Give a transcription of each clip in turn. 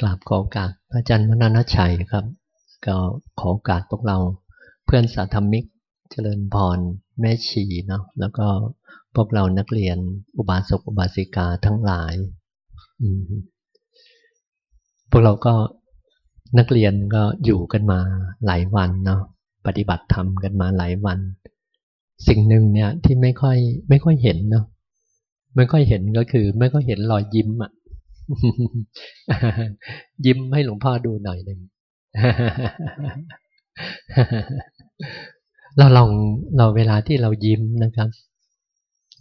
กราบขอโอกาสพระอาจารย์มนาชัยครับ ก็ขอโอกาสพวกเราเพื่อนสาธมิก เจริญพรแม่ชีเนาะแล้วก็พวกเรานักเรียนอุบาสกอุบาสิกาทั้งหลายพวกเราก็นักเรียนก็อยู่กันมาหลายวันเนาะปฏิบัติธรรมกันมาหลายวัน สิ่งหนึ่งเนี่ยที่ไม่ค่อยไม่ค่อยเห็นเนาะไม่ค่อยเห็นก็คือ ไม่ค่อยเห็นรอยยิ้มอะ ยิ้มให้หลวงพ่อดูหน่อยหนึ่งเราลองเราเวลาที่เรายิ้มนะครับ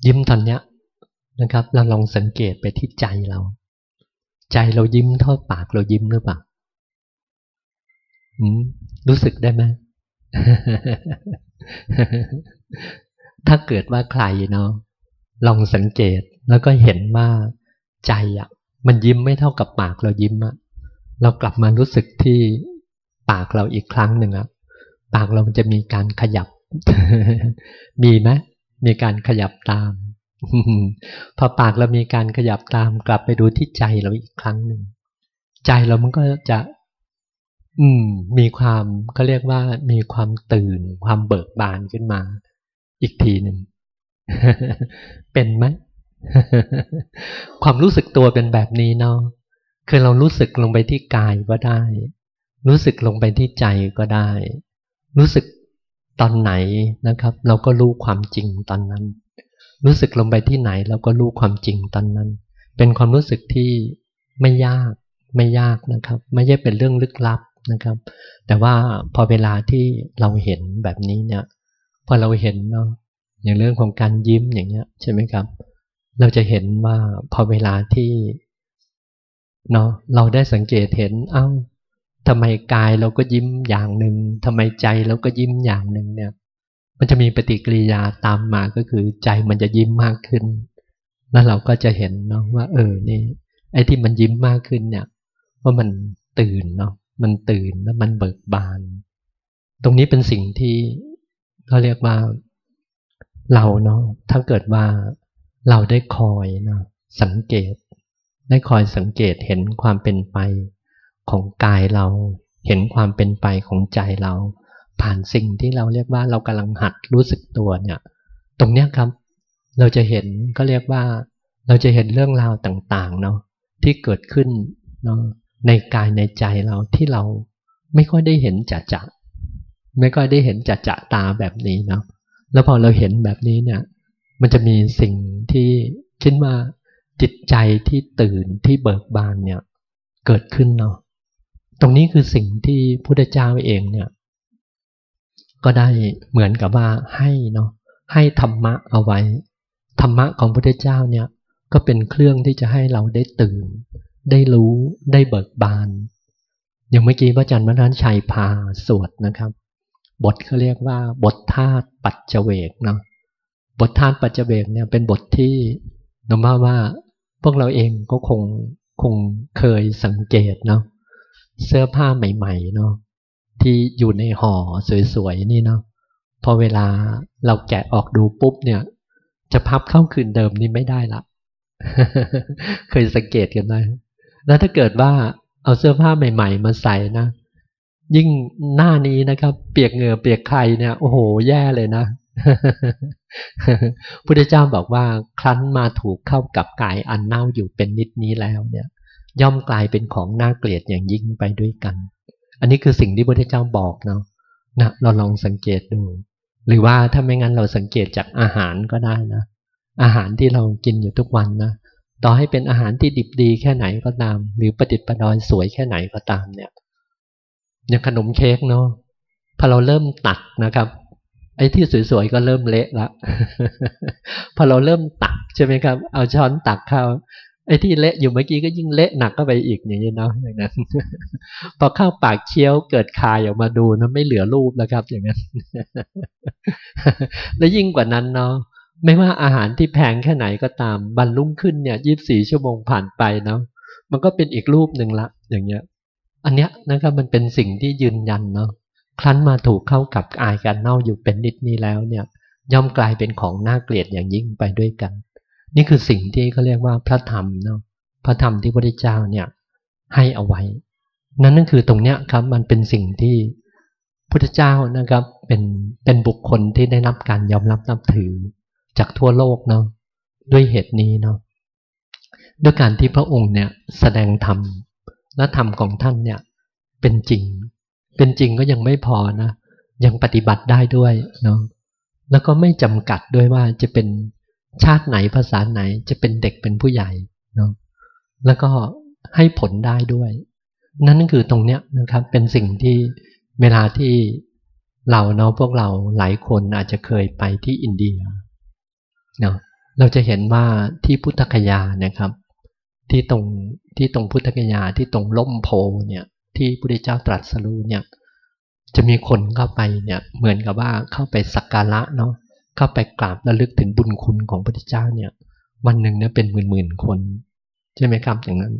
ยิ้มตอนเนี้ยนะครับ เราลองสังเกตไปที่ใจเรา ใจเรายิ้มเท่าปากเรายิ้มหรือเปล่ารู้สึกได้ไหมถ้าเกิดว่าใครเนาะลองสังเกตแล้วก็เห็นว่าใจอะ มันยิ้มไม่เท่ากับปากเรายิ้มอะเรากลับมารู้สึกที่ปากเราอีกครั้งหนึ่งอะปากเรามันจะมีการขยับ มีไหมมีการขยับตาม พอปากเรามีการขยับตาม กลับไปดูที่ใจเราอีกครั้งหนึ่ง ใจเรามันก็จะ อืม มีความเขาเรียกว่า มีความตื่น ความเบิกบานขึ้นมา อีกทีหนึ่ง เป็นไหม ความรู้สึกตัวเป็นแบบนี้เนาะคือเรารู้สึกลงไปที่กายก็ได้ รู้สึกลงไปที่ใจก็ได้ รู้สึกตอนไหนนะครับ เราก็รู้ความจริงตอนนั้น รู้สึกลงไปที่ไหนเราก็รู้ความจริงตอนนั้น เป็นความรู้สึกที่ไม่ยากไม่ยากนะครับ ไม่ใช่เป็นเรื่องลึกลับนะครับ แต่ว่าพอเวลาที่เราเห็นแบบนี้เนี่ย พอเราเห็นเนาะอย่างเรื่องของการยิ้มอย่างเงี้ยใช่ไหมครับ เราจะเห็นว่าพอเวลาที่เนาะเราได้สังเกตเห็นเอา้าทำไมกายเราก็ยิ้มอย่างหนึ่งทำไมใจเราก็ยิ้มอย่างหนึ่งเนี่ย มันจะมีปฏิกิริยาตามมาก็คือใจมันจะยิ้มมากขึ้น แล้วเราก็จะเห็นเนาะว่า เออนี่ ไอ้ที่มันยิ้มมากขึ้นเนี่ยว่ามันตื่นเนาะมันตื่นแล้วมันเบิกบาน ตรงนี้เป็นสิ่งที่เขาเรียกว่าเราเนาะถ้าเกิดว่า เราได้คอยนะสังเกต ได้คอยสังเกตเห็นความเป็นไปของกายเรา เห็นความเป็นไปของใจเรา ผ่านสิ่งที่เราเรียกว่าเรากำลังหัดรู้สึกตัวเนี่ย ตรงเนี้ยครับ เราจะเห็นก็เรียกว่า เราจะเห็นเรื่องราวต่างๆเนาะที่เกิดขึ้นเนาะในกายในใจเราที่เราไม่ค่อยได้เห็นจะจะไม่ค่อยได้เห็นจะจะตาแบบนี้เนาะแล้วพอเราเห็นแบบนี้เนี่ย มันจะมีสิ่งที่คิดว่าจิตใจที่ตื่นที่เบิกบานเนี่ยเกิดขึ้นเนาะตรงนี้คือสิ่งที่พุทธเจ้าเองเนี่ย ก็ได้เหมือนกับว่าให้เนาะให้ธรรมะเอาไว้ ธรรมะของพุทธเจ้าเนี่ยก็เป็นเครื่องที่จะให้เราได้ตื่น ได้รู้ได้เบิกบาน อย่างเมื่อกี้พระอาจารย์มรานชัยพาสวดนะครับ บทเขาเรียกว่าบทธาตุปัจเจเวกเนาะ บททานปัจเจเบกเนี่ยเป็นบทที่นมาว่า พวกเราเองก็คงคงเคยสังเกตเนาะเสื้อผ้าใหม่ๆเนาะที่อยู่ในห่อสวยๆนี่เนาะพอเวลาเราแกะออกดูปุ๊บเนี่ย จะพับเข้าคืนเดิมนี่ไม่ได้ละเคยสังเกตกันไหมแล้วถ้าเกิดว่าเอาเสื้อผ้าใหม่ ๆ มาใส่นะ ยิ่งหน้านี้นะครับ เปียกเหงื่อเปียกใครเนี่ยโอ้โหแย่เลยนะ พุทธเจ้าบอกว่าครั้นมาถูกเข้ากับกายอันเน่าอยู่เป็นนิดนี้แล้วเนี่ย ย่อมกลายเป็นของน่าเกลียดอย่างยิ่งไปด้วยกัน อันนี้คือสิ่งที่พุทธเจ้าบอกเนาะนะเราลองสังเกตดู หรือว่าถ้าไม่งั้นเราสังเกตจากอาหารก็ได้นะ อาหารที่เรากินอยู่ทุกวันนะต่อให้เป็นอาหารที่ดิบดีแค่ไหนก็ตาม หรือประดิษฐ์ประดอยสวยแค่ไหนก็ตามเนี่ยอย่างขนมเค้กเนาะพอเราเริ่มตัดนะครับ ไอ้ที่สวยๆก็เริ่มเละละ พอเราเริ่มตักใช่ไหมครับ เอาช้อนตักข้าวไอ้ที่เละอยู่เมื่อกี้ก็ยิ่งเละหนักก็ไปอีกอย่างนี้เนาะอย่างนั้น พอเข้าปากเคี้ยวเกิดคายออกมาดูนะไม่เหลือรูปแล้วครับ อย่างนั้น และยิ่งกว่านั้นเนาะไม่ว่าอาหารที่แพงแค่ไหนก็ตามบรรลุงขึ้นเนี่ยยี่บสี่ชั่วโมงผ่านไปเนาะมันก็เป็นอีกรูปหนึ่งละ อย่างเงี้ย อันเนี้ยนะครับมันเป็นสิ่งที่ยืนยันเนาะ ครั้นมาถูกเข้ากับอายกันเน่าอยู่เป็นนิดนี้แล้วเนี่ย ย่อมกลายเป็นของน่าเกลียดอย่างยิ่งไปด้วยกัน นี่คือสิ่งที่เขาเรียกว่าพระธรรมเนาะพระธรรมที่พระพุทธเจ้าเนี่ยให้เอาไว้ นั่นนั่นคือตรงเนี้ยครับมันเป็นสิ่งที่พุทธเจ้านะครับเป็นเป็นบุคคลที่ได้รับการยอมรับนับถือจากทั่วโลกเนาะด้วยเหตุนี้เนาะด้วยการที่พระองค์เนี่ยแสดงธรรมและธรรมของท่านเนี่ยเป็นจริง เป็นจริงก็ยังไม่พอนะยังปฏิบัติได้ด้วยเนาะแล้วก็ไม่จำกัดด้วยว่าจะเป็นชาติไหนภาษาไหนจะเป็นเด็กเป็นผู้ใหญ่เนาะแล้วก็ให้ผลได้ด้วย นั่นคือตรงเนี้ยนะครับเป็นสิ่งที่เวลาที่เราเนาะพวกเราหลายคนอาจจะเคยไปที่อินเดียเนาะเราจะเห็นว่าที่พุทธคยานะครับ ที่ตรงที่ตรงพุทธคยาที่ตรงล่มโพเนี่ย ที่พระพุทธเจ้าตรัสรู้เนี่ย จะมีคนเข้าไปเนี่ยเหมือนกับว่าเข้าไปสักการะเนาะเข้าไปกราบระลึกถึงบุญคุณของพระพุทธเจ้าเนี่ย วันหนึ่งเนี่ยเป็นหมื่นหมื่นคน ใช่ไหมครับอย่างนั้น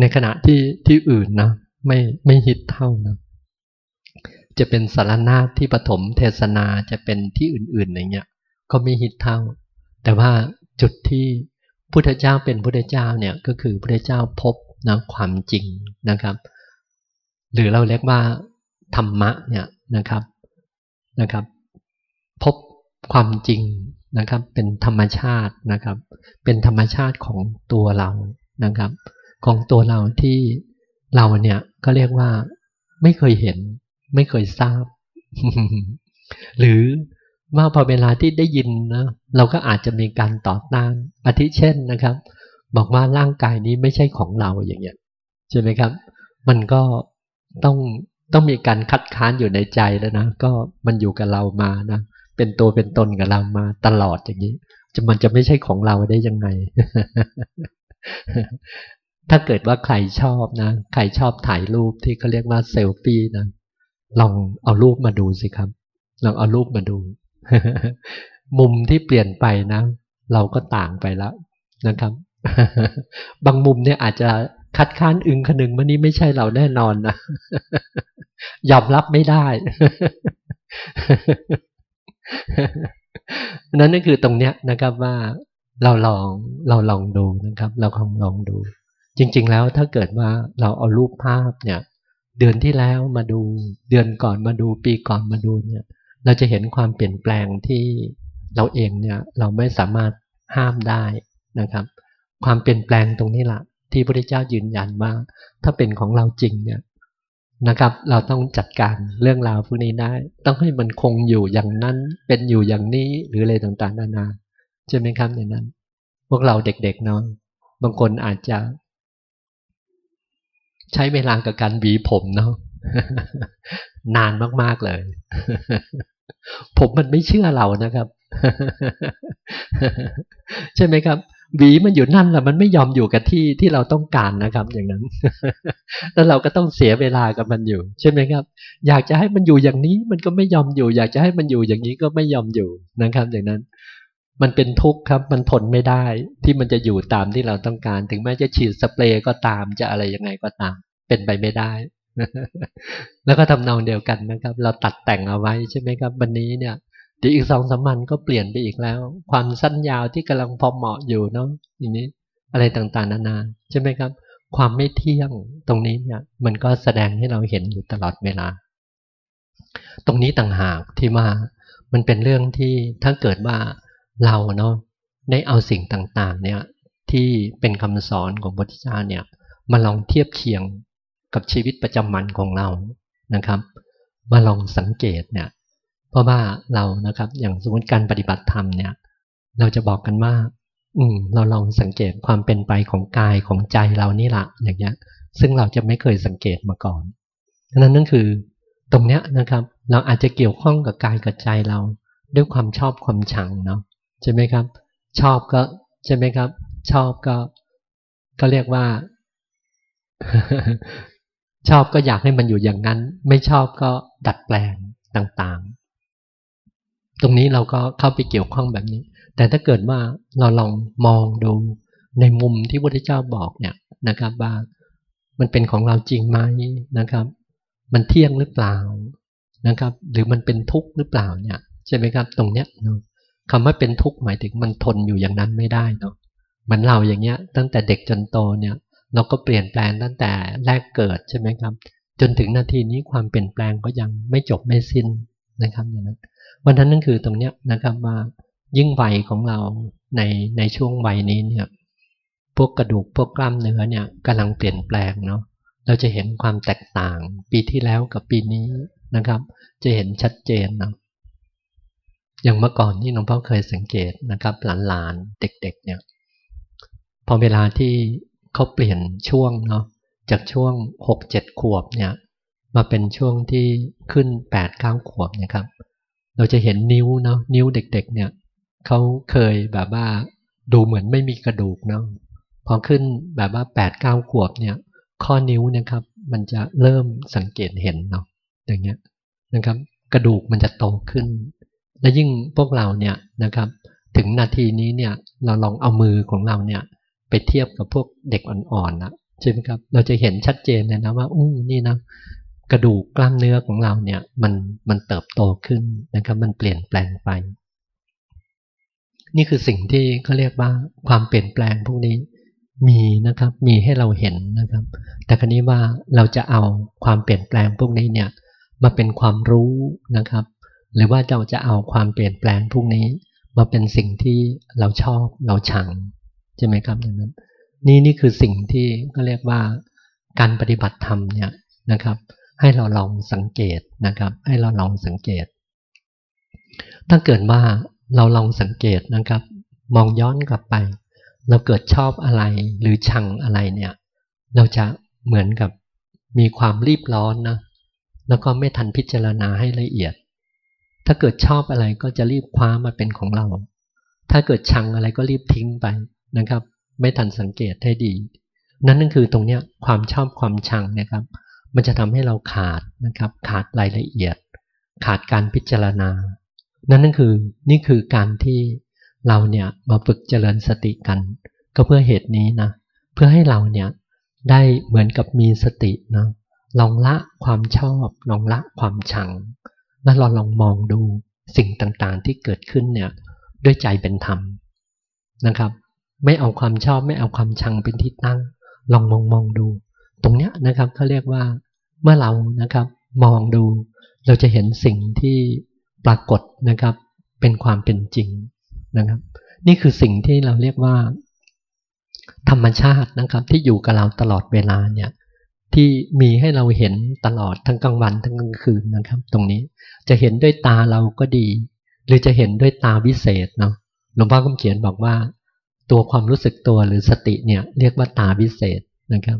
ในขณะที่ที่อื่นนะไม่ไม่ฮิตเท่านะจะเป็นสารนาที่ปฐมเทศนาจะเป็นที่อื่นๆอะไรเงี้ยก็ไม่ฮิตเท่า แต่ว่าจุดที่พุทธเจ้าเป็นพุทธเจ้าเนี่ยก็คือพุทธเจ้าพบนะความจริงนะครับ หรือเราเรียกว่าธรรมะเนี่ยนะครับนะครับ พบความจริงนะครับ เป็นธรรมชาตินะครับ เป็นธรรมชาติของตัวเรานะครับ ของตัวเราที่เราเนี่ยก็เรียกว่าไม่เคยเห็น ไม่เคยทราบ หรือว่าพอเวลาที่ได้ยินนะเราก็อาจจะมีการต่อต้านอาทิเช่นนะครับ บอกว่าร่างกายนี้ไม่ใช่ของเราอย่างเงี้ยใช่ไหมครับ มันก็ ต้องต้องมีการคัดค้านอยู่ในใจแล้วนะก็มันอยู่กับเรามานะเป็นตัวเป็นตนกับเรามาตลอดอย่างนี้จะมันจะไม่ใช่ของเราได้ยังไง ถ้าเกิดว่าใครชอบนะ ใครชอบถ่ายรูปที่เขาเรียกว่าเซลฟี่นะลองเอารูปมาดูสิครับลองเอารูปมาดู มุมที่เปลี่ยนไปนะ เราก็ต่างไปแล้วนะครับ บางมุมเนี่ยอาจจะ คัดค้านอึงคนึงมันนี้ไม่ใช่เราแน่นอนนะยอมรับไม่ได้นั่นนั่นคือตรงเนี้ยนะครับว่าเราลองเราลองดูนะครับ เราลองลองดู จริง ๆ แล้วถ้าเกิดว่าเราเอารูปภาพเนี่ย เดือนที่แล้วมาดู เดือนก่อนมาดู ปีก่อนมาดูเนี่ย เราจะเห็นความเปลี่ยนแปลงที่เราเองเนี่ย เราไม่สามารถห้ามได้นะครับ ความเปลี่ยนแปลงตรงนี้แหละ ที่พระพุทธเจ้ายืนยันว่า ถ้าเป็นของเราจริงเนี่ยนะครับ เราต้องจัดการเรื่องราวพวกนี้ได้ ต้องให้มันคงอยู่อย่างนั้น เป็นอยู่อย่างนี้หรืออะไรต่างๆนานาใช่ไหมครับในนั้น พวกเราเด็กๆเนาะบางคนอาจจะ ใช้เวลากับการหวีผมเนาะนานมากๆเลย ผมมันไม่เชื่อเรานะครับ ใช่ไหมครับ หวีมันอยู่นั่นแหละมันไม่ยอมอยู่กับที่ที่เราต้องการนะครับ อย่างนั้น แล้วเราก็ต้องเสียเวลากับมันอยู่ ใช่ไหมครับ อยากจะให้มันอยู่อย่างนี้มันก็ไม่ยอมอยู่ อยากจะให้มันอยู่อย่างนี้ก็ไม่ยอมอยู่นะครับ อย่างนั้น มันเป็นทุกข์ครับ มันทนไม่ได้ ที่มันจะอยู่ตามที่เราต้องการ ถึงแม้จะฉีดสเปรย์ก็ตามจะอะไรยังไงก็ตาม เป็นไปไม่ได้ แล้วก็ทำนองเดียวกันนะครับ เราตัดแต่งเอาไว้ใช่ไหมครับ วันนี้เนี่ย เดี๋ยวอีกสองสามวันก็เปลี่ยนไปอีกแล้ว ความสั้นยาวที่กำลังพอเหมาะอยู่เนาะอย่างนี้อะไรต่างๆ นานาใช่ไหมครับ ความไม่เที่ยงตรงนี้เนี่ย มันก็แสดงให้เราเห็นอยู่ตลอดเวลา ตรงนี้ต่างหากที่ว่ามันเป็นเรื่องที่ถ้าเกิดว่าเราเนาะได้เอาสิ่งต่างๆ เนี่ย ที่เป็นคำสอนของพระพุทธเจ้าเนี่ย มาลองเทียบเคียงกับชีวิตประจำวันของเรานะครับ มาลองสังเกตเนี่ย เพราะว่าเรานะครับ อย่างสมมติการปฏิบัติธรรมเนี่ย เราจะบอกกันว่า อืม เราลองสังเกตความเป็นไปของกายของใจเรานี่แหละอย่างเงี้ย ซึ่งเราจะไม่เคยสังเกตมาก่อนนั้นนั่นคือตรงเนี้ยนะครับ เราอาจจะเกี่ยวข้องกับกายกับใจเรา ด้วยความชอบความชังเนาะใช่ไหมครับ ชอบก็ใช่ไหมครับ ชอบก็ก็เรียกว่า ชอบก็อยากให้มันอยู่อย่างนั้น ไม่ชอบก็ดัดแปลงต่าง ตรงนี้เราก็เข้าไปเกี่ยวข้องแบบนี้ แต่ถ้าเกิดว่าเราลองมองดูในมุมที่พระพุทธเจ้าบอกเนี่ยนะครับว่ามันเป็นของเราจริงไหมนะครับ มันเที่ยงหรือเปล่านะครับ หรือมันเป็นทุกข์หรือเปล่าเนี่ยใช่ไหมครับ ตรงเนี้ยเนาะคำว่าเป็นทุกข์หมายถึงมันทนอยู่อย่างนั้นไม่ได้เนาะเหมือนเราอย่างเงี้ย ตั้งแต่เด็กจนโตเนี่ยเราก็เปลี่ยนแปลงตั้งแต่แรกเกิดใช่ไหมครับ จนถึงนาทีนี้ความเปลี่ยนแปลงก็ยังไม่จบไม่สิ้น นะครับอย่างนั้นวันนั้นนั่นคือตรงเนี้ยนะครับว่ายิ่งวัยของเราในในช่วงวัยนี้เนี่ยพวกกระดูกพวกกล้ามเนื้อเนี่ยกำลังเปลี่ยนแปลงเนาะเราจะเห็นความแตกต่างปีที่แล้วกับปีนี้นะครับ จะเห็นชัดเจนนะอย่างเมื่อก่อนที่หลวงพ่อเคยสังเกตนะครับหลานๆเด็ก ๆ เนี่ย พอเวลาที่เขาเปลี่ยนช่วงเนาะจากช่วงหกเจ็ดขวบเนี่ย มาเป็นช่วงที่ขึ้นแปดเก้าขวบนี่ยครับ เราจะเห็นนิ้วเนาะนิ้วเด็กๆ เนี่ยเขาเคยแบบว่าดูเหมือนไม่มีกระดูกเนาะพอขึ้นแบบว่าแปดเก้าขวบเนี่ยข้อนิ้วนะครับ มันจะเริ่มสังเกตเห็นเนาะอย่างเงี้ยนะครับ กระดูกมันจะโตขึ้น และยิ่งพวกเราเนี่ยนะครับ ถึงนาทีนี้เนี่ยเราลองเอามือของเราเนี่ยไปเทียบกับพวกเด็กอ่อนๆนะใช่ไหมครับ เราจะเห็นชัดเจนเลยนะว่าอู้นี่นะ กระดูกกล้ามเนื้อของเราเนี่ยมันมันเติบโตขึ้นนะครับมันเปลี่ยนแปลงไป นี่คือสิ่งที่เขาเรียกว่าความเปลี่ยนแปลงพวกนี้มีนะครับมีให้เราเห็นนะครับ แต่ครนี้ว่าเราจะเอาความเปลี่ยนแปลงพวกนี้เนี่ยมาเป็นความรู้นะครับ หรือว่าเราจะเอาความเปลี่ยนแปลงพวกนี้ มาเป็นสิ่งที่เราชอบเราชังใช่ไหมครับดังนั้น นี่นี่คือสิ่งที่ก็เรียกว่าการปฏิบัติธรรมเนี่ยนะครับ ให้เราลองสังเกตนะครับ ให้เราลองสังเกต ถ้าเกิดว่าเราลองสังเกตนะครับ มองย้อนกลับไป เราเกิดชอบอะไรหรือชังอะไรเนี่ย เราจะเหมือนกับมีความรีบร้อนนะแล้วก็ไม่ทันพิจารณาให้ละเอียด ถ้าเกิดชอบอะไรก็จะรีบคว้ามาเป็นของเรา ถ้าเกิดชังอะไรก็รีบทิ้งไปนะครับ ไม่ทันสังเกตให้ดี นั่นนั่นคือตรงเนี้ยความชอบความชังนะครับ มันจะทำให้เราขาดนะครับ ขาดรายละเอียด ขาดการพิจารณา นั่นนั่นคือนี่คือการที่เราเนี่ยมาฝึกเจริญสติกัน ก็เพื่อเหตุนี้นะ เพื่อให้เราเนี่ยได้เหมือนกับมีสตินะลองละความชอบลองละความชัง แล้วเราลองมองดูสิ่งต่างๆที่เกิดขึ้นเนี่ยด้วยใจเป็นธรรมนะครับ ไม่เอาความชอบไม่เอาความชังเป็นที่ตั้ง ลองมองมองดู ตรงเนี้ยนะครับเขาเรียกว่าเมื่อเรานะครับมองดู เราจะเห็นสิ่งที่ปรากฏนะครับ เป็นความเป็นจริงนะครับ นี่คือสิ่งที่เราเรียกว่า ธรรมชาตินะครับ ที่อยู่กับเราตลอดเวลาเนี่ยที่มีให้เราเห็นตลอดทั้งกลางวันทั้งกลางคืนนะครับ ตรงนี้จะเห็นด้วยตาเราก็ดี หรือจะเห็นด้วยตาวิเศษเนาะหลวงพ่อคำเขียนบอกว่า ตัวความรู้สึกตัวหรือสติเนี่ยเรียกว่าตาวิเศษนะครับ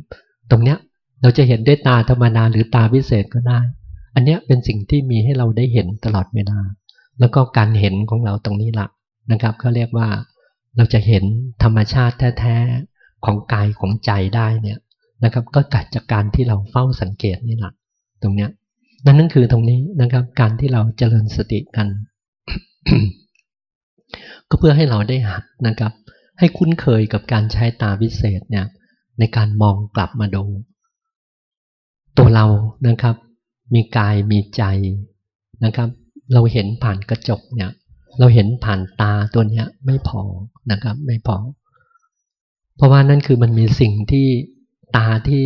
ตรงเนี้ยเราจะเห็นด้วยตาธรรมดาหรือตาวิเศษก็ได้ อันเนี้ยเป็นสิ่งที่มีให้เราได้เห็นตลอดเวลา แล้วก็การเห็นของเราตรงนี้ละนะครับเขาเรียกว่าเราจะเห็นธรรมชาติแท้ๆของกายของใจได้เนี่ยนะครับ ก็เกัดจากการที่เราเฝ้าสังเกตนี่แหละตรงเนี้ยนั่นนั่นคือตรงนี้นะครับ การที่เราเจริญสติกัน ก็เพื่อให้เราได้หัดนะครับ ให้คุ้นเคยกับการใช้ตาวิเศษเนี่ย ในการมองกลับมาดู ตัวเรานะครับ มีกายมีใจนะครับ เราเห็นผ่านกระจกเนี่ย เราเห็นผ่านตาตัวเนี้ยไม่พอนะครับ ไม่พอ เพราะว่านั่นคือมันมีสิ่งที่ตาที่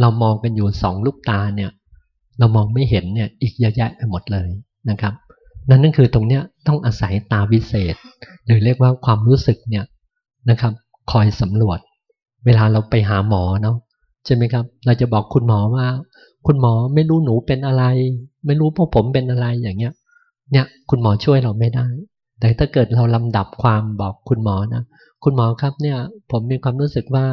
เรามองกันอยู่สองลูกตาเนี่ย เรามองไม่เห็นเนี่ยอีกเยอะแยะไปหมดเลยนะครับ นั่นนั่นคือตรงเนี้ยต้องอาศัยตาวิเศษ หรือเรียกว่าความรู้สึกเนี่ยนะครับ คอยสำรวจ เวลาเราไปหาหมอเนาะใช่ไหมครับ เราจะบอกคุณหมอว่า คุณหมอไม่รู้หนูเป็นอะไร ไม่รู้พวกผมเป็นอะไรอย่างเงี้ย เนี่ยคุณหมอช่วยเราไม่ได้ แต่ถ้าเกิดเราลำดับความบอกคุณหมอนะคุณหมอครับเนี่ย ผมมีความรู้สึกว่า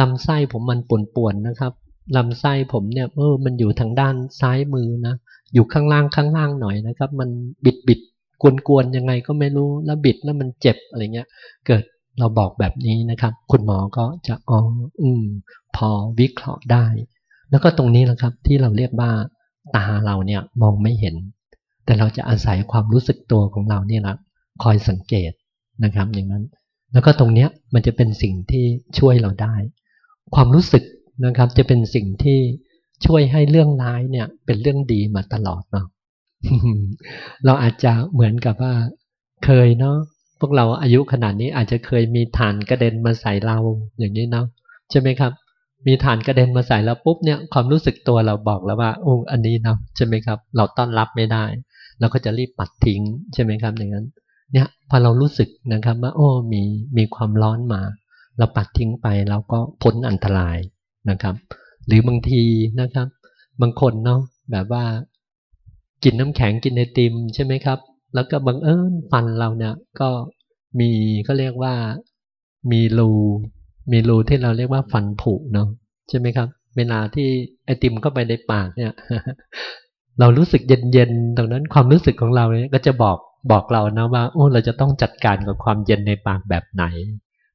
ลำไส้ผมมันป่วนๆนะครับลำไส้ผมเนี่ยเออมันอยู่ทางด้านซ้ายมือนะอยู่ข้างล่างข้างล่างหน่อยนะครับ มันบิดบิดกวนๆยังไงก็ไม่รู้แล้วบิดแล้วมันเจ็บอะไรเงี้ย เกิด เราบอกแบบนี้นะครับ คุณหมอก็จะอ๋ออืม พอวิเคราะห์ได้ แล้วก็ตรงนี้แหละครับ ที่เราเรียกว่าตาเราเนี่ยมองไม่เห็น แต่เราจะอาศัยความรู้สึกตัวของเราเนี่ยแหละคอยสังเกตนะครับ อย่างนั้น แล้วก็ตรงเนี้ยมันจะเป็นสิ่งที่ช่วยเราได้ ความรู้สึกนะครับ จะเป็นสิ่งที่ช่วยให้เรื่องร้ายเนี่ย เป็นเรื่องดีมาตลอดเนาะเราอาจจะเหมือนกับว่าเคยเนาะ พวกเราอายุขนาดนี้อาจจะเคยมีฐานกระเด็นมาใส่เราอย่างนี้เนาะใช่ไหมครับ มีฐานกระเด็นมาใส่แล้วปุ๊บเนี่ยความรู้สึกตัวเราบอกแล้วว่าโอ้อันนี้นะใช่ไหมครับ เราต้อนรับไม่ได้เราก็จะรีบปัดทิ้งใช่ไหมครับอย่างนั้น เนี่ยพอเรารู้สึกนะครับว่าโอ้มีมีความร้อนมา เราปัดทิ้งไปเราก็พ้นอันตรายนะครับ หรือบางทีนะครับ บางคนเนาะแบบว่ากินน้ำแข็งกินไอติมใช่ไหมครับ แล้วก็บังเอิญฟันเราเนี่ยก็มีก็เรียกว่ามีรูมีรูที่เราเรียกว่าฟันผุเนาะใช่ไหมครับ เวลาที่ไอติมเข้าไปในปากเนี่ย เรารู้สึกเย็นๆตรงนั้นความรู้สึกของเราเนี่ยก็จะบอกบอกเรานะว่า โอ้เราจะต้องจัดการกับความเย็นในปากแบบไหน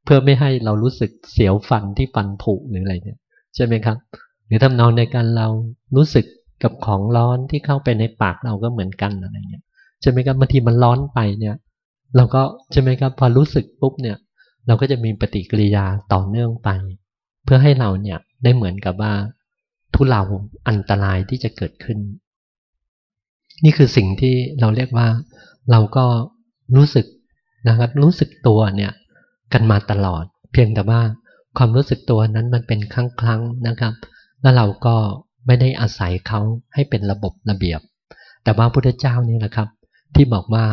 เพื่อไม่ให้เรารู้สึกเสียวฟันที่ฟันผุหรืออะไรเนี่ย ใช่ไหมครับ หรือทำนองในการเรารู้สึกกับของร้อนที่เข้าไปในปากเราก็เหมือนกันอะไรเงี้ย ใช่ไหมครับบางทีมันร้อนไปเนี่ย เราก็ใช่ไหมครับพอรู้สึกปุ๊บเนี่ย เราก็จะมีปฏิกิริยาต่อเนื่องไป เพื่อให้เราเนี่ยได้เหมือนกับว่าทุเลาอันตรายที่จะเกิดขึ้น นี่คือสิ่งที่เราเรียกว่า เราก็รู้สึกนะครับ รู้สึกตัวเนี่ยกันมาตลอด เพียงแต่ว่าความรู้สึกตัวนั้นมันเป็นครั้งครั้งนะครับ แล้วเราก็ไม่ได้อาศัยเขาให้เป็นระบบระเบียบ แต่ว่าพุทธเจ้านี่แหละครับ ที่บอกว่า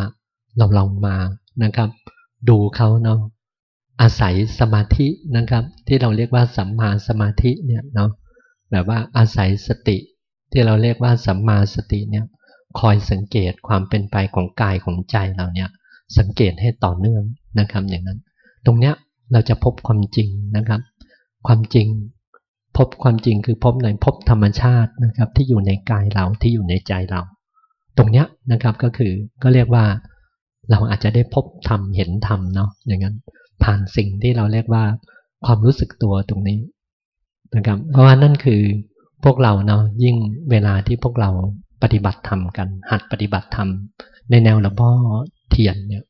เราลองมานะครับ ดูเขาเนาะอาศัยสมาธินะครับ ที่เราเรียกว่าสัมมาสมาธิเนี่ยเนาะแบบว่าอาศัยสติ ที่เราเรียกว่าสัมมาสติเนี่ยคอยสังเกตความเป็นไปของกายของใจเราเนี่ยสังเกตให้ต่อเนื่องนะครับอย่างนั้น ตรงเนี้ยเราจะพบความจริงนะครับ ความจริงพบความจริงคือพบในพบธรรมชาตินะครับ ที่อยู่ในกายเราที่อยู่ในใจเรา ตรงเนี้ยนะครับก็คือก็เรียกว่าเราอาจจะได้พบธรรมเห็นธรรมเนาะอย่างนั้นผ่านสิ่งที่เราเรียกว่าความรู้สึกตัวตรงนี้นะครับเพราะว่านั่นคือพวกเราเนาะยิ่งเวลาที่พวกเราปฏิบัติธรรมกัน หัดปฏิบัติธรรมในแนวระบอเทียนเนี่ย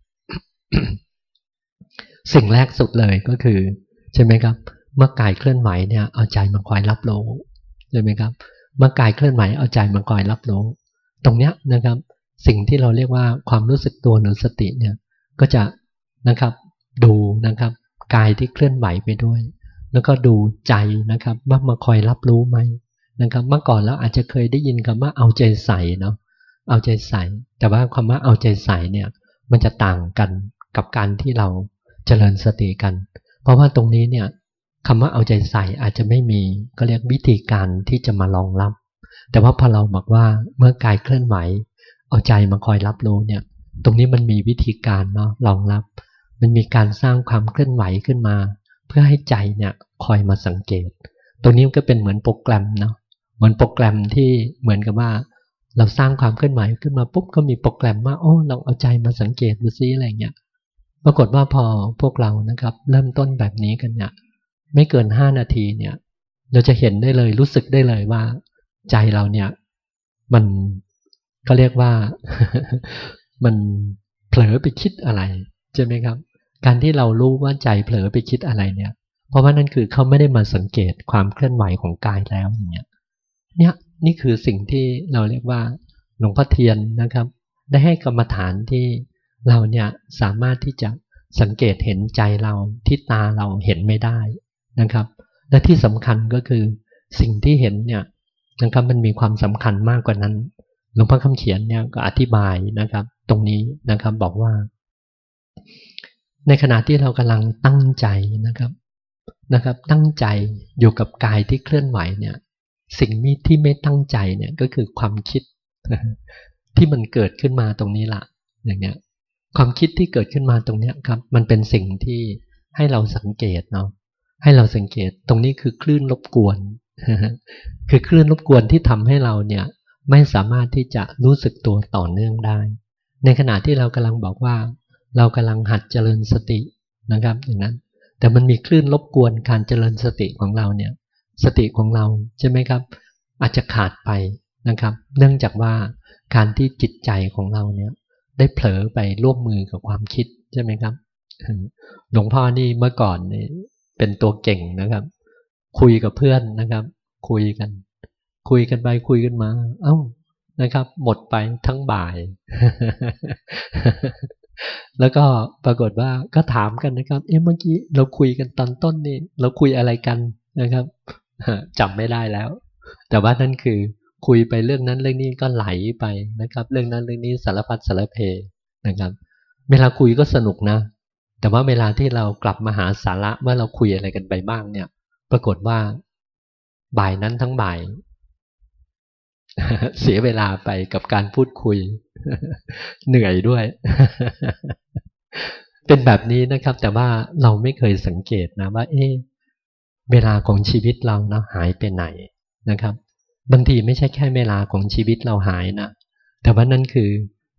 สิ่งแรกสุดเลยก็คือ ใช่ไหมครับ เมื่อกายเคลื่อนไหวเนี่ยเอาใจมาคอยรับรู้ใช่ไหมครับ เมื่อกายเคลื่อนไหวเอาใจมาคอยรับรู้ ตรงเนี้ยนะครับ สิ่งที่เราเรียกว่าความรู้สึกตัวหรือสติเนี่ยก็จะนะครับดูนะครับกายที่เคลื่อนไหวไปด้วย แล้วก็ดูใจนะครับว่ามาคอยรับรู้ไหมนะครับ เมื่อก่อนเราอาจจะเคยได้ยินคำว่าเอาใจใส่เนาะเอาใจใส่ แต่ว่าคำว่าเอาใจใส่เนี่ยมันจะต่างกันกับการที่เราเจริญสติกัน เพราะว่าตรงนี้เนี่ยคำว่าเอาใจใส่อาจจะไม่มีก็เรียกวิธีการที่จะมารองรับ แต่ว่าพอเราบอกว่าเมื่อกายเคลื่อนไหว เอาใจมาคอยรับรู้เนี่ย ตรงนี้มันมีวิธีการเนาะรองรับ มันมีการสร้างความเคลื่อนไหวขึ้นมา เพื่อให้ใจเนี่ยคอยมาสังเกต ตรงนี้ก็เป็นเหมือนโปรแกรมเนาะเหมือนโปรแกรมที่เหมือนกับว่าเราสร้างความเคลื่อนไหวขึ้นมาปุ๊บก็มีโปรแกรมว่าโอ้เราเอาใจมาสังเกตดูซิอะไรเงี้ยปรากฏว่าพอพวกเรานะครับ เริ่มต้นแบบนี้กันเนี่ยไม่เกินห้านาทีเนี่ย เราจะเห็นได้เลยรู้สึกได้เลยว่า ใจเราเนี่ย มันก็เรียกว่ามันเผลอไปคิดอะไรใช่ไหมครับ การที่เรารู้ว่าใจเผลอไปคิดอะไรเนี่ย เพราะว่านั่นคือเขาไม่ได้มาสังเกตความเคลื่อนไหวของกายแล้วอย่างเงี้ยเนี่ยนี่คือสิ่งที่เราเรียกว่าหลวงพ่อเทียนนะครับ ได้ให้กรรมฐานที่เราเนี่ยสามารถที่จะสังเกตเห็นใจเราที่ตาเราเห็นไม่ได้นะครับ และที่สำคัญก็คือสิ่งที่เห็นเนี่ย นะครับมันมีความสำคัญมากกว่านั้นหลวงพ่อคำเขียนเนี่ยก็อธิบายนะครับ ตรงนี้นะครับบอกว่า ในขณะที่เรากำลังตั้งใจนะครับนะครับ ตั้งใจอยู่กับกายที่เคลื่อนไหวเนี่ย สิ่งมีที่ไม่ตั้งใจเนี่ยก็คือความคิด ที่มันเกิดขึ้นมาตรงนี้ละอย่างเนี้ย ความคิดที่เกิดขึ้นมาตรงเนี้ยครับ มันเป็นสิ่งที่ให้เราสังเกตเนาะให้เราสังเกตตรงนี้คือคลื่นรบกวน คือคลื่นรบกวนที่ทำให้เราเนี่ยไม่สามารถที่จะรู้สึกตัวต่อเนื่องได้ ในขณะที่เรากำลังบอกว่า เรากำลังหัดเจริญสตินะครับอย่างนั้น แต่มันมีคลื่นรบกวนการเจริญสติของเราเนี่ยสติของเราใช่ไหมครับ อาจจะขาดไปนะครับ เนื่องจากว่าการที่จิตใจของเราเนี่ยได้เผลอไปร่วมมือกับความคิดใช่ไหมครับหลวงพ่อนี่เมื่อก่อนเนี่ยเป็นตัวเก่งนะครับ คุยกับเพื่อนนะครับ คุยกัน คุยกันไปคุยกันมา เอ้านะครับ หมดไปทั้งบ่าย แล้วก็ปรากฏว่าก็ถามกันนะครับ เอ๊ะเมื่อกี้เราคุยกันตอนต้นนี่เราคุยอะไรกันนะครับจำไม่ได้แล้ว แต่ว่านั่นคือคุยไปเรื่องนั้นเรื่องนี้ก็ไหลไปนะครับ เรื่องนั้นเรื่องนี้สารพัดสารเพนะครับ เวลาคุยก็สนุกนะ แต่ว่าเวลาที่เรากลับมาหาสาระว่าเราคุยอะไรกันไปบ้างเนี่ย ปรากฏว่า บ่ายนั้นทั้งบ่าย เสียเวลาไปกับการพูดคุย เหนื่อยด้วย เป็นแบบนี้นะครับ แต่ว่าเราไม่เคยสังเกตนะว่า เอ๊เวลาของชีวิตเรานะหายไปไหนนะครับ บางทีไม่ใช่แค่เวลาของชีวิตเราหายนะแต่ว่านั่นคือ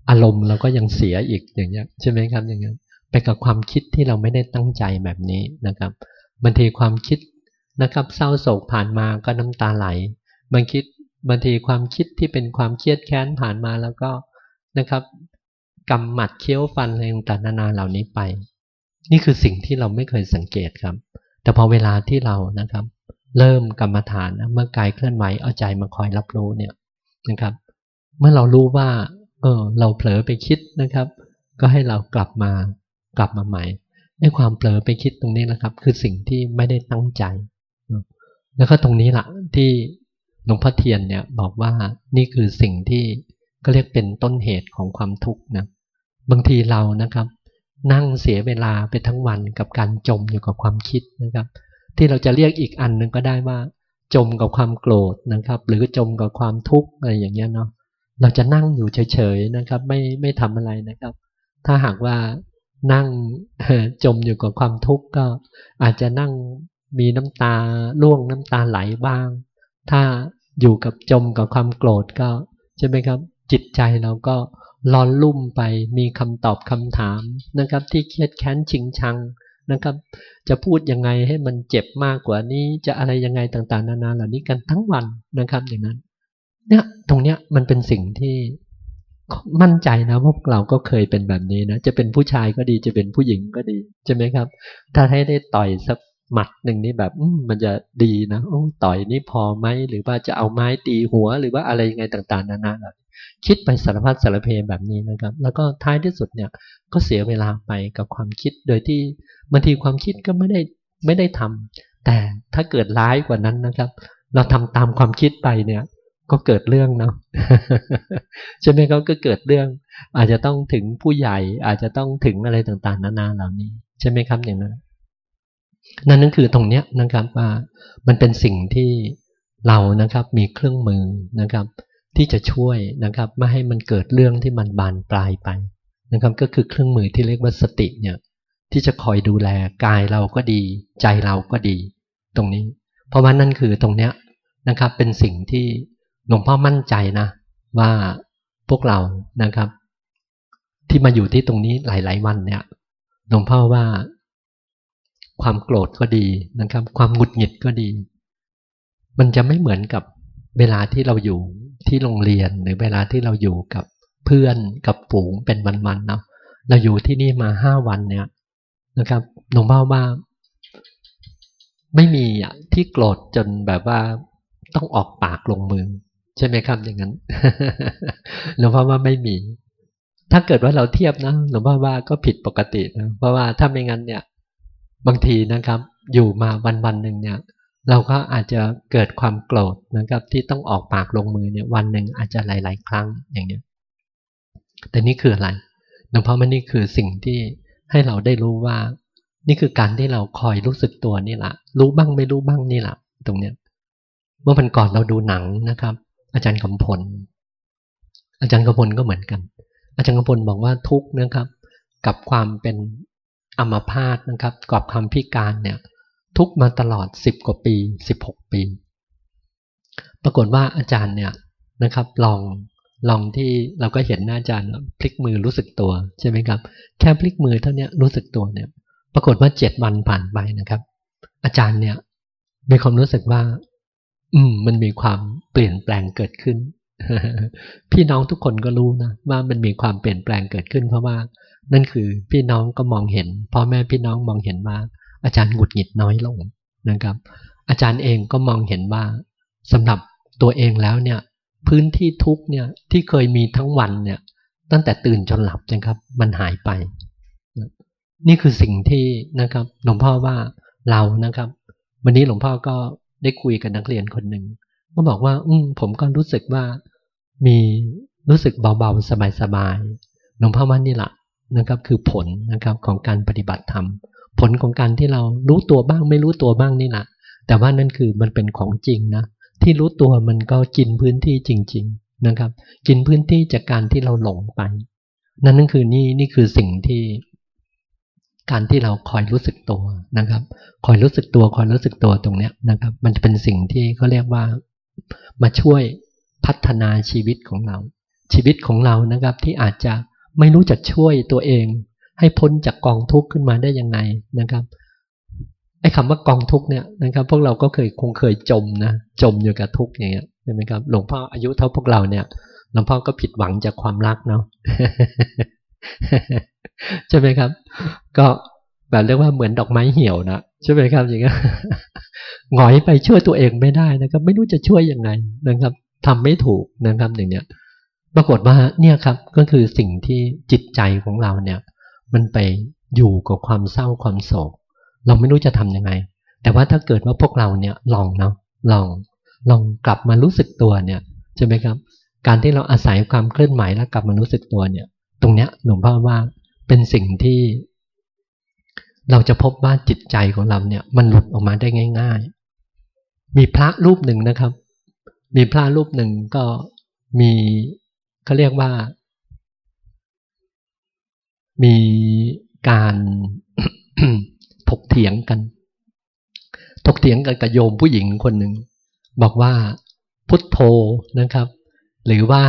อารมณ์เราก็ยังเสียอีกอย่างเงี้ยใช่ไหมครับอย่างเงี้ยไปกับความคิดที่เราไม่ได้ตั้งใจแบบนี้นะครับบางทีความคิด นะครับ เศร้าโศกผ่านมาก็น้ำตาไหลบางคิดบางทีความคิดที่เป็นความเครียดแค้นผ่านมาแล้วก็นะครับกำหมัดเคี้ยวฟันอะไรต่างๆนานาเหล่านี้ไป นี่คือสิ่งที่เราไม่เคยสังเกตครับ แต่พอเวลาที่เรานะครับ เริ่มกรรมฐานนะเมื่อกายเคลื่อนไหวเอาใจมาคอยรับรู้เนี่ยนะครับ เมื่อเรารู้ว่า เออ เราเผลอไปคิดนะครับ ก็ให้เรากลับมากลับมาใหม่ไอ้ความเผลอไปคิดตรงนี้นะครับ คือสิ่งที่ไม่ได้ตั้งใจ แล้วก็ตรงนี้แหละที่หลวงพ่อเทียนเนี่ยบอกว่านี่คือสิ่งที่ก็เรียกเป็นต้นเหตุของความทุกข์นะบางทีเรานะครับ นั่งเสียเวลาไปทั้งวันกับการจมอยู่กับความคิดนะครับ ที่เราจะเรียกอีกอันหนึ่งก็ได้ว่า จมกับความโกรธนะครับ หรือจมกับความทุกข์อะไรอย่างเงี้ยเนาะเราจะนั่งอยู่เฉยๆนะครับ ไม่ไม่ทำอะไรนะครับ ถ้าหากว่านั่งจมอยู่กับความทุกข์ก็อาจจะนั่ง มีน้ำตาล่วงน้ำตาไหลบ้าง ถ้าอยู่กับจมกับความโกรธก็ใช่ไหมครับ จิตใจเราก็ร้อนลุ่มไปมีคำตอบคำถามนะครับ ที่เครียดแค้นชิงชังนะครับ จะพูดยังไงให้มันเจ็บมากกว่านี้จะอะไรยังไงต่างๆ นานาเหล่านี้กันทั้งวันนะครับอย่างนั้น เนี่ยตรงเนี้ยมันเป็นสิ่งที่มั่นใจนะพวกเราก็เคยเป็นแบบนี้นะ จะเป็นผู้ชายก็ดีจะเป็นผู้หญิงก็ดีใช่ไหมครับ ถ้าให้ได้ต่อยสัก หมัดหนึ่งนี่แบบมันจะดีนะโอ้ต่อยนี่พอไหมหรือว่าจะเอาไม้ตีหัว หรือว่าอะไรยังไงต่างๆนานาแบบคิดไปสารพัดสารเพแบบนี้นะครับ แล้วก็ท้ายที่สุดเนี่ยก็เสียเวลาไปกับความคิด โดยที่บางทีความคิดก็ไม่ได้ไม่ได้ทำแต่ถ้าเกิดร้ายกว่านั้นนะครับ เราทำตามความคิดไปเนี่ยก็เกิดเรื่องเนาะใช่ไหมเขาก็เกิดเรื่อง อาจจะต้องถึงผู้ใหญ่อาจจะต้องถึงอะไรต่างๆ นานาเหล่านี้ ใช่ไหมครับอย่างนั้น นั่นนั่นคือตรงเนี้ยนะครับว่ามันเป็นสิ่งที่เรานะครับมีเครื่องมือนะครับ ที่จะช่วยนะครับไม่ให้มันเกิดเรื่องที่มันบานปลายไปนะครับก็คือเครื่องมือที่เรียกว่าสติเนี่ยที่จะคอยดูแลกายเราก็ดี ใจเราก็ดี ตรงนี้ เพราะว่านั่นคือตรงเนี้ยนะครับเป็นสิ่งที่หลวงพ่อมั่นใจนะ ว่าพวกเรานะครับ ที่มาอยู่ที่ตรงนี้หลาย ๆ วันเนี่ยหลวงพ่อว่า ความโกรธก็ดีนะครับ ความหงุดหงิดก็ดี มันจะไม่เหมือนกับเวลาที่เราอยู่ที่โรงเรียนหรือเวลาที่เราอยู่กับเพื่อนกับฝูงเป็นวันๆนะเราอยู่ที่นี่มาห้าวันเนี่ยนะครับหลวงพ่อว่าไม่มีอะที่โกรธจนแบบว่าต้องออกปากลงมือ ใช่ไหมครับอย่างนั้นหลวงพ่อว่าไม่มี ถ้าเกิดว่าเราเทียบนะหลวงพ่อว่าก็ผิดปกตินะเพราะว่าถ้าไม่งั้นเนี่ย บางทีนะครับ อยู่มาวันวันหนึ่งเนี่ย เราก็อาจจะเกิดความโกรธนะครับ ที่ต้องออกปากลงมือเนี่ย วันหนึ่งอาจจะหลาย ๆ ครั้งอย่างเนี้ยแต่นี่คืออะไรหลวงพ่อมันนี่คือสิ่งที่ให้เราได้รู้ว่า นี่คือการที่เราคอยรู้สึกตัวนี่แหละรู้บ้างไม่รู้บ้างนี่แหละตรงเนี้ยเมื่อวันก่อนเราดูหนังนะครับ อาจารย์กำพล อาจารย์กำพลก็เหมือนกัน อาจารย์กำพลบอกว่าทุกนะครับ กับความเป็น อัมพาตนะครับกับความพิการเนี่ยทุกมาตลอดสิบกว่าปีสิบหกปี ปรากฏว่าอาจารย์เนี่ยนะครับลองลองที่เราก็เห็นหน้าอาจารย์พลิกมือรู้สึกตัวใช่ไหมครับ แค่พลิกมือเท่านี้รู้สึกตัวเนี่ย ปรากฏว่าเจ็ดวันผ่านไปนะครับ อาจารย์เนี่ย มีความรู้สึกว่า อืม มันมีความเปลี่ยนแปลงเกิดขึ้น พี่น้องทุกคนก็รู้นะว่ามันมีความเปลี่ยนแปลงเกิดขึ้น เพราะว่า นั่นคือพี่น้องก็มองเห็นพ่อแม่พี่น้องมองเห็นว่า อาจารย์หงุดหงิดน้อยลงนะครับ อาจารย์เองก็มองเห็นว่าสำหรับตัวเองแล้วเนี่ย พื้นที่ทุกเนี่ยที่เคยมีทั้งวันเนี่ย ตั้งแต่ตื่นจนหลับนะครับ มันหายไป นี่คือสิ่งที่นะครับหลวงพ่อว่าเรานะครับ วันนี้หลวงพ่อก็ได้คุยกับนักเรียนคนหนึ่งก็บอกว่า อืมผมก็รู้สึกว่ามีรู้สึกเบาๆสบายๆหลวงพ่อว่านี่แหละ นะครับคือผลนะครับของการปฏิบัติธรรม ผลของการที่เรารู้ตัวบ้างไม่รู้ตัวบ้างนี่แหละแต่ว่านั่นคือมันเป็นของจริงนะที่รู้ตัวมันก็กินพื้นที่จริง ๆนะครับ กินพื้นที่จากการที่เราหลงไป นั่นนั่นคือนี่นี่คือสิ่งที่การที่เราคอยรู้สึกตัวนะครับ คอยรู้สึกตัวคอยรู้สึกตัวตรงเนี้ยนะครับ มันจะเป็นสิ่งที่เขาเรียกว่ามาช่วยพัฒนาชีวิตของเรา ชีวิตของเรานะครับที่อาจจะ ไม่รู้จะช่วยตัวเอง ให้พ้นจากกองทุกข์ขึ้นมาได้ยังไงนะครับไอ้คำว่ากองทุกข์เนี่ยนะครับ พวกเราก็เคยคงเคยจมนะจมอยู่กับทุกข์อย่างเงี้ยใช่ไหมครับหลวงพ่ออายุเท่าพวกเราเนี่ยหลวงพ่อก็ผิดหวังจากความรักเนาะใช่ไหมครับ ก็แบบเรียกว่าเหมือนดอกไม้เหี่ยวนะใช่ไหมครับอย่างเงี้ยหงอยไปช่วยตัวเองไม่ได้นะครับ ไม่รู้จะช่วยยังไงนะครับทำไม่ถูกนะครับอย่างเนี้ย ปรากฏว่าเนี่ยครับก็คือสิ่งที่จิตใจของเราเนี่ย มันไปอยู่กับความเศร้าความโศก เราไม่รู้จะทํำยังไง แต่ว่าถ้าเกิดว่าพวกเราเนี่ยลองเนาะลองลองกลับมารู้สึกตัวเนี่ยใช่ไหมครับ การที่เราอาศัยความเคลื่อนไหวแล้วกลับมารู้สึกตัวเนี่ย ตรงเนี้ยหลวงพ่อว่าเป็นสิ่งที่ เราจะพบว่าจิตใจของเราเนี่ย มันหลุดออกมาได้ง่าย ๆ มีพระรูปหนึ่งนะครับ มีพระรูปหนึ่งก็มี เขาเรียกว่า มีการถกเถียงกัน ถกเถียงกันกับโยมผู้หญิงคนหนึ่ง บอกว่าพุทโธนะครับ หรือว่า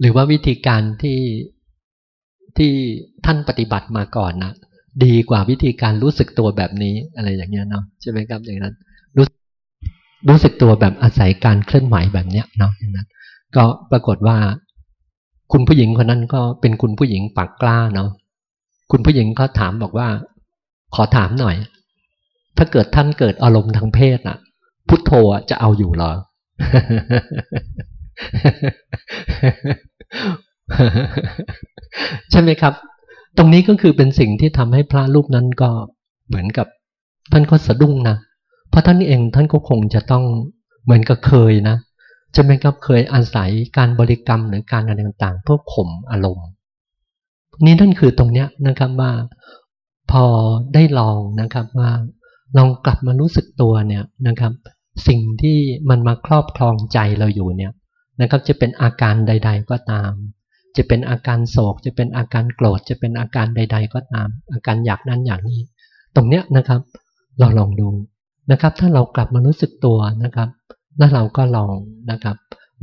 หรือว่าวิธีการที่ที่ท่านปฏิบัติมาก่อนนะดีกว่าวิธีการรู้สึกตัวแบบนี้อะไรอย่างเงี้ยเนาะใช่ไหมครับอย่างนั้น รู้รู้สึกตัวแบบอาศัยการเคลื่อนไหวแบบเนี้ยเนาะอย่างนั้น ก็ปรากฏว่า คุณผู้หญิงคนนั้นก็เป็นคุณผู้หญิงปากกล้าเนาะคุณผู้หญิงก็ถามบอกว่า ขอถามหน่อย ถ้าเกิดท่านเกิดอารมณ์ทางเพศอะพุทโธจะเอาอยู่หรอ ใช่ไหมครับ ตรงนี้ก็คือเป็นสิ่งที่ทำให้พระรูปนั้นก็เหมือนกับ ท่านก็สะดุ้งนะ เพราะท่านเองท่านก็คงจะต้องเหมือนกับเคยนะ ใช่ไหมครับเคยอาศัยการบริกรรมหรือการอะไรต่างๆ เพื่อข่มอารมณ์ นี่นั่นคือตรงเนี้ยนะครับว่าพอได้ลองนะครับว่าลองกลับมารู้สึกตัวเนี่ยนะครับ สิ่งที่มันมาครอบครองใจเราอยู่เนี่ยนะครับ จะเป็นอาการใด ๆก็ตาม จะเป็นอาการโศก จะเป็นอาการโกรธ จะเป็นอาการใด ๆ ก็ตาม อาการอยากนั้นอยากนี้ ตรงเนี้ยนะครับ เราลองดูนะครับ ถ้าเรากลับมารู้สึกตัวนะครับ แล้วเราก็ลองนะครับ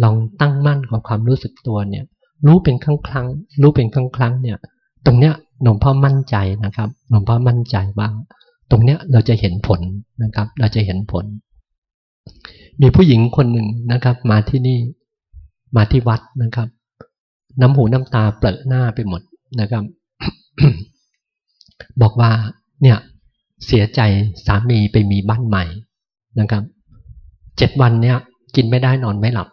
ลองตั้งมั่นของความรู้สึกตัวเนี่ย รู้เป็นครั้งครั้ง รู้เป็นครั้งครั้งเนี่ย ตรงเนี้ยหลวงพ่อมั่นใจนะครับหลวงพ่อมั่นใจว่า ตรงเนี้ยเราจะเห็นผลนะครับ เราจะเห็นผล มีผู้หญิงคนหนึ่งนะครับ มาที่นี่ มาที่วัดนะครับ น้ำหูน้ำตาเปลอะหน้าไปหมดนะครับ บอกว่า เนี่ย เสียใจสามีไปมีบ้านใหม่นะครับ เจ็ดวันเนี่ย กินไม่ได้นอนไม่หลับ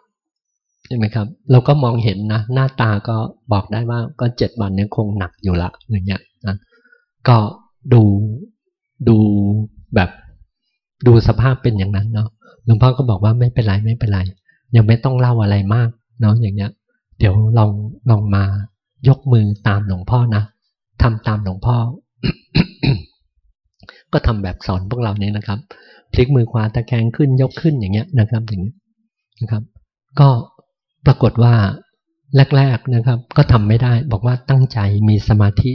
ใช่ไหมครับ เราก็มองเห็นนะ หน้าตาก็บอกได้ว่าก็เจ็ดวันเนี้คงหนักอยู่ละอย่างเงี้ยนะก็ดูดูแบบดูสภาพเป็นอย่างนั้นเนาะหลวงพ่อก็บอกว่าไม่เป็นไรไม่เป็นไร ยังไม่ต้องเล่าอะไรมากเนาะอย่างเงี้ย เดี๋ยวลองลองมายกมือตามหลวงพ่อนะทำตามหลวงพ่อ ก็ทำแบบสอนพวกเราเนี่ยนะครับ พลิกมือขวาตะแคงขึ้นยกขึ้นอย่างเงี้ยนะครับอย่างเงี้ยนะครับ ก็ปรากฏว่าแรก ๆนะครับ ก็ทำไม่ได้ บอกว่าตั้งใจมีสมาธิ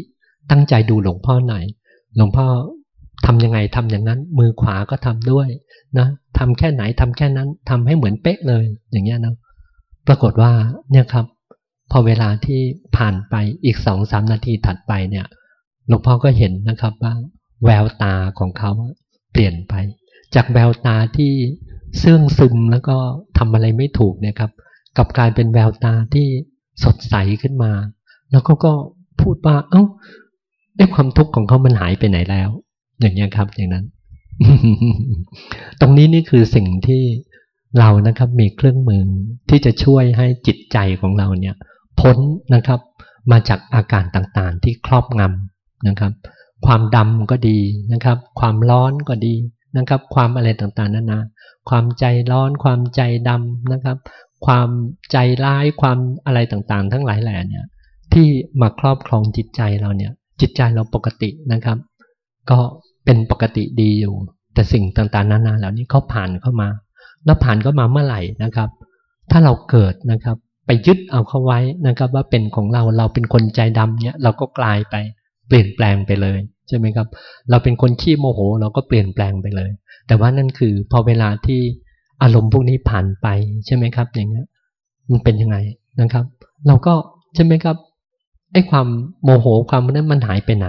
ตั้งใจดูหลวงพ่อหน่อยหลวงพ่อทำยังไงทำอย่างนั้น มือขวาก็ทำด้วยนะทำแค่ไหนทำแค่นั้นทำให้เหมือนเป๊ะเลยอย่างเงี้ยนะปรากฏว่าเนี่ยครับ พอเวลาที่ผ่านไปอีกสองสามนาทีถัดไปเนี่ยหลวงพ่อก็เห็นนะครับว่า แววตาของเขาเปลี่ยนไป จากแววตาที่เสื่องซึมแล้วก็ทำอะไรไม่ถูกเนี่ยครับกับกลายเป็นแววตาที่สดใสขึ้นมา แล้วเขาก็พูดว่า เอา้าไอ้ความทุกข์ของเขามันหายไปไหนแล้ว อย่างนี้ครับ อย่างนั้น ตรงนี้นี่คือสิ่งที่เรานะครับมีเครื่องมือที่จะช่วยให้จิตใจของเราเนี่ย พ้นนะครับ มาจากอาการต่างๆที่ครอบงำนะครับ ความดำก็ดีนะครับ ความร้อนก็ดี นะครับ ความอะไรต่างๆนานา ความใจร้อนความใจดำนะครับ ความใจร้ายความอะไรต่างๆ ทั้งหลายแหล่เนี่ยที่มาครอบครองจิตใจเราเนี่ย จิตใจเราปกตินะครับ ก็เป็นปกติดีอยู่ แต่สิ่งต่างๆนานาเหล่านี้เขาผ่านเข้ามา แล้วผ่านเข้ามาเมื่อไหร่นะครับ ถ้าเราเกิดนะครับไปยึดเอาเข้าไว้นะครับ ว่าเป็นของเราเราเป็นคนใจดำเนี่ยเราก็กลายไปเปลี่ยนแปลงไปเลย ใช่ไหมครับ เราเป็นคนขี้โมโห เราก็เปลี่ยนแปลงไปเลย แต่ว่านั่นคือพอเวลาที่อารมณ์พวกนี้ผ่านไปใช่ไหมครับ อย่างเงี้ยมันเป็นยังไงนะครับ เราก็ใช่ไหมครับไอ้ความโมโหความนั้นมันหายไปไหน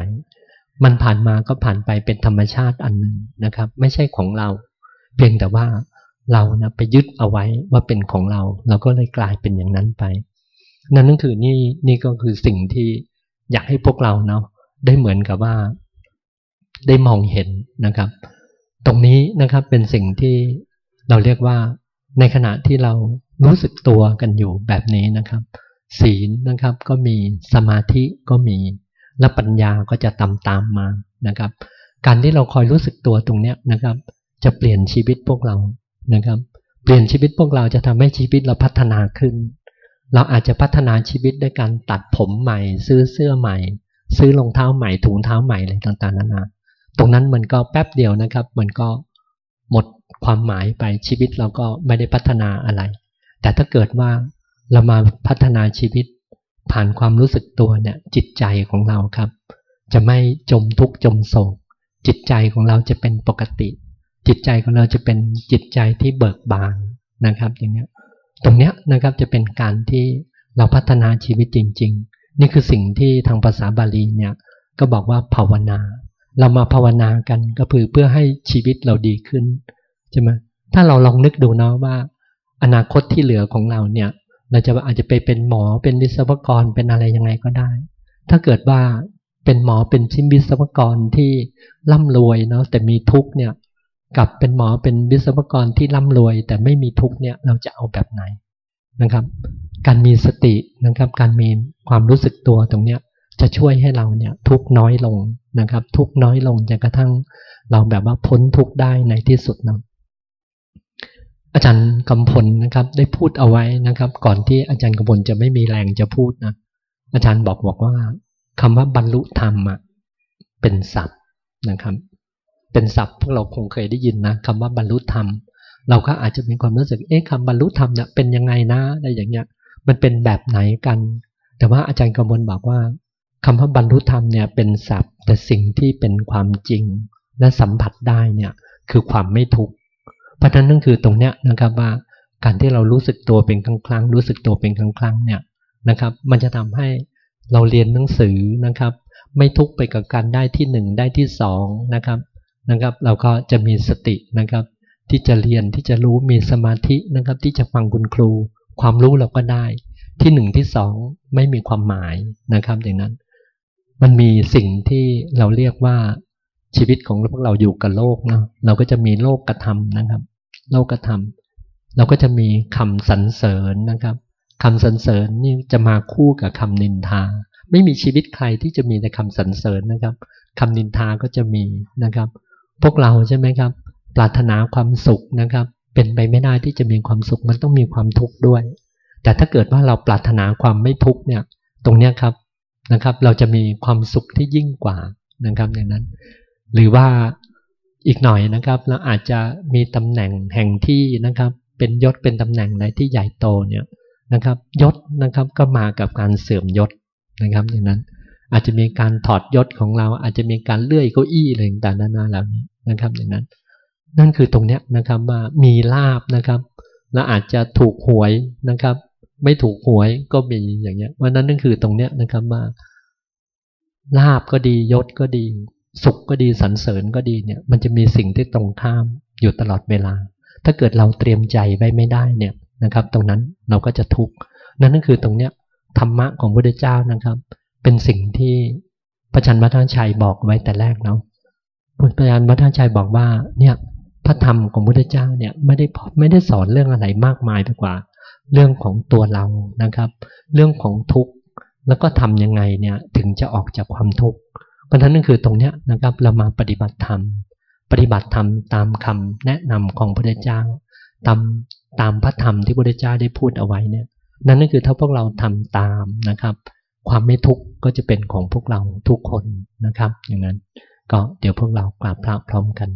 มันผ่านมาก็ผ่านไปเป็นธรรมชาติอันหนึ่งนะครับ ไม่ใช่ของเรา เพียงแต่ว่าเรานะไปยึดเอาไว้ว่าเป็นของเรา เราก็เลยกลายเป็นอย่างนั้นไป นั่นนั่นคือนี่นี่ก็คือสิ่งที่อยากให้พวกเราเนาะได้เหมือนกับว่า ได้มองเห็นนะครับ ตรงนี้นะครับเป็นสิ่งที่เราเรียกว่าในขณะที่เรารู้สึกตัวกันอยู่แบบนี้นะครับ ศีลนะครับก็มีสมาธิก็มี และปัญญาก็จะตามตามมานะครับ การที่เราคอยรู้สึกตัวตรงนี้นะครับ จะเปลี่ยนชีวิตพวกเรานะครับ เปลี่ยนชีวิตพวกเราจะทำให้ชีวิตเราพัฒนาขึ้น เราอาจจะพัฒนาชีวิตด้วยการตัดผมใหม่ ซื้อเสื้อใหม่ ซื้อรองเท้าใหม่ถุงเท้าใหม่อะไรต่างๆนานา ตรงนั้นมันก็แป๊บเดียวนะครับ มันก็หมดความหมายไปชีวิตเราก็ไม่ได้พัฒนาอะไร แต่ถ้าเกิดว่าเรามาพัฒนาชีวิตผ่านความรู้สึกตัวเนี่ยจิตใจของเราครับ จะไม่จมทุกข์จมโศกจิตใจของเราจะเป็นปกติ จิตใจของเราจะเป็นจิตใจที่เบิกบานนะครับ อย่างเนี้ยตรงเนี้ยนะครับจะเป็นการที่เราพัฒนาชีวิตจริง ๆ นี่คือสิ่งที่ทางภาษาบาลีเนี่ยก็บอกว่าภาวนา เรามาภาวนากันก็คือเพื่อให้ชีวิตเราดีขึ้นใช่ไหมถ้าเราลองนึกดูเนาะว่า อนาคตที่เหลือของเราเนี่ย เราจะอาจจะไปเป็นหมอเป็นวิศวกรเป็นอะไรยังไงก็ได้ ถ้าเกิดว่าเป็นหมอเป็นชิมวิศวกรที่ร่ำรวยเนาะแต่มีทุกเนี่ยกับเป็นหมอเป็นวิศวกรที่ร่ำรวย แต่ไม่มีทุกเนี่ยเราจะเอาแบบไหนนะครับ การมีสตินะครับ การมีความรู้สึกตัวตรงเนี้ย จะช่วยให้เราเนี่ยทุกน้อยลงนะครับ ทุกน้อยลงจนกระทั่งเราแบบว่าพ้นทุกได้ในที่สุดนะอาจารย์กำพลนะครับ ได้พูดเอาไว้นะครับ ก่อนที่อาจารย์กำพลจะไม่มีแรงจะพูดนะอาจารย์บอกบอกว่าคำว่าบรรลุธรรมอะเป็นศัพท์นะครับ เป็นศัพท์พวกเราคงเคยได้ยินนะคำว่าบรรลุธรรม เราก็อาจจะมีความรู้สึกเอ๊ะคำบรรลุธรรมเนี่ยเป็นยังไงนะอะไรอย่างเงี้ย มันเป็นแบบไหนกัน แต่ว่าอาจารย์กำพลบอกว่า คำว่าบรรลุธรรมเนี่ยเป็นศัพท์ แต่สิ่งที่เป็นความจริง และสัมผัสได้เนี่ยคือความไม่ทุกข์เพราะฉะนั้นนั่นคือตรงเนี้ยนะครับว่าการที่เรารู้สึกตัวเป็นครั้งครั้งรู้สึกตัวเป็นครั้งครั้งเนี่ยนะครับ มันจะทำให้เราเรียนหนังสือนะครับ ไม่ทุกไปกับการได้ที่หนึ่งได้ที่สองนะครับนะครับ เราก็จะมีสตินะครับ ที่จะเรียนที่จะรู้มีสมาธินะครับ ที่จะฟังคุณครู ความรู้เราก็ได้ที่หนึ่งที่สองไม่มีความหมายนะครับอย่างนั้น มันมีสิ่งที่เราเรียกว่าชีวิตของพวกเราอยู่กับโลกเนาะเราก็จะมีโลกกระทำนะครับ โลกกระทำเราก็จะมีคำสรรเสริญนะครับคำสรรเสริญนี่จะมาคู่กับคำนินทา ไม่มีชีวิตใครที่จะมีแต่คำสรรเสริญนะครับคำนินทาก็จะมีนะครับ พวกเราใช่ไหมครับ ปรารถนาความสุขนะครับ เป็นไปไม่ได้ที่จะมีความสุขมันต้องมีความทุกข์ด้วย แต่ถ้าเกิดว่าเราปรารถนาความไม่ทุกข์เนี่ย ตรงเนี้ยครับ นะครับ เราจะมีความสุขที่ยิ่งกว่านะครับอย่างนั้น หรือว่าอีกหน่อยนะครับ เราอาจจะมีตำแหน่งแห่งที่นะครับ เป็นยศเป็นตำแหน่งอะไรที่ใหญ่โตเนี่ยนะครับ ยศนะครับก็มากับการเสื่อมยศนะครับอย่างนั้น อาจจะมีการถอดยศของเรา อาจจะมีการเลื่อยเก้าอี้อะไรต่างๆนานาเหล่านี้นะครับอย่างนั้น นั่นคือตรงเนี้ยนะครับว่ามีลาบนะครับ แล้วอาจจะถูกหวยนะครับ ไม่ถูกหวยก็มีอย่างเงี้ยวันนั้นนั่นคือตรงเนี้ยนะครับว่าลาบก็ดียศก็ดี สุขก็ดีสรรเสริญก็ดีเนี่ย มันจะมีสิ่งที่ตรงข้ามอยู่ตลอดเวลา ถ้าเกิดเราเตรียมใจไว้ไม่ได้เนี่ยนะครับ ตรงนั้นเราก็จะทุกข์นั่นนั่นคือตรงเนี้ยธรรมะของพระพุทธเจ้านะครับ เป็นสิ่งที่พระชันมัทชัยบอกไว้แต่แรกเนาะพระชันมัทชัยบอกว่าเนี่ยพระธรรมของพระพุทธเจ้าเนี่ยไม่ได้ไม่ได้สอนเรื่องอะไรมากมายไปกว่า เรื่องของตัวเรานะครับ เรื่องของทุกข์แล้วก็ทํำยังไงเนี่ยถึงจะออกจากความทุกข์เพราะฉะนั้นนั่นคือตรงเนี้ยนะครับเรามาปฏิบัติธรรม ปฏิบัติธรรมตามคำแนะนำของพระเจ้าตามตามพระธรรมที่พระเจ้าได้พูดเอาไว้เนี่ยนั่นก็คือถ้าพวกเราทำตามนะครับ ความไม่ทุกข์ก็จะเป็นของพวกเราทุกคนนะครับ อย่างนั้นก็เดี๋ยวพวกเรากราบพระพร้อมกัน